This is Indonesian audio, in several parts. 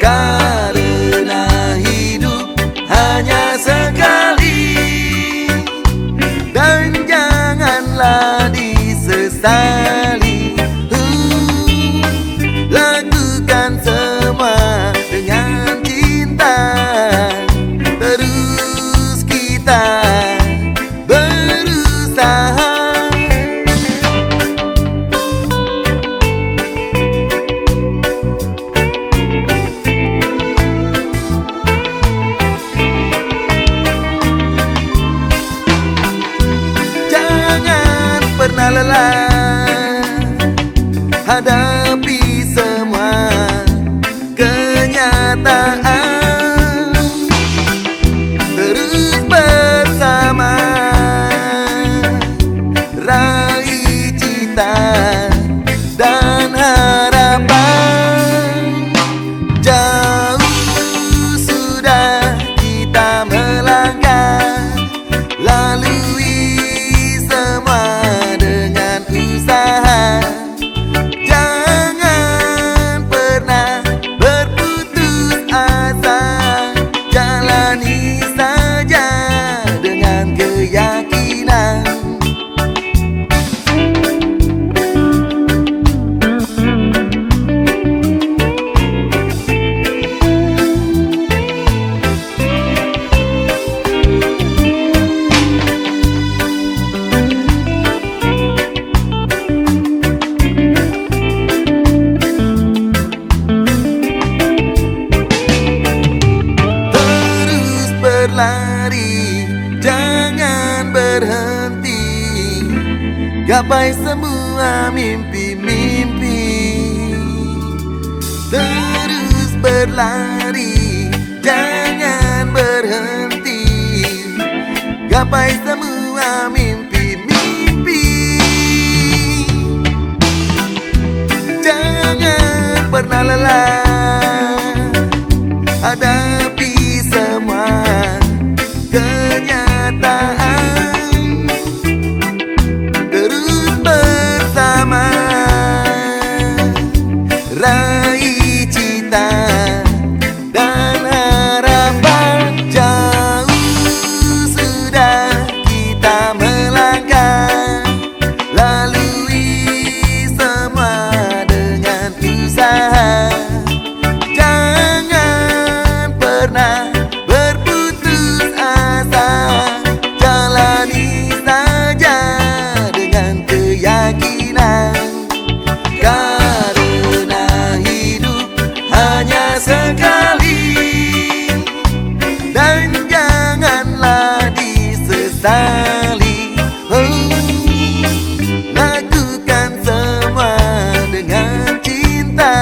Karena hidup hanya sekali. Dan janganlah disesali pernah lelah berlari, jangan berhenti. Gapai semua mimpi-mimpi. Terus berlari, jangan berhenti. Gapai semua mimpi-mimpi. Jangan pernah lelah down. Hanya sekali. Dan janganlah disesali. Oh, Lakukan semua dengan cinta.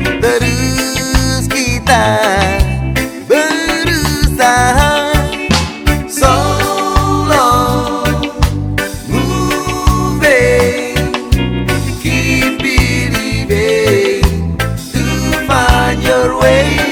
Terus kita berusaha away.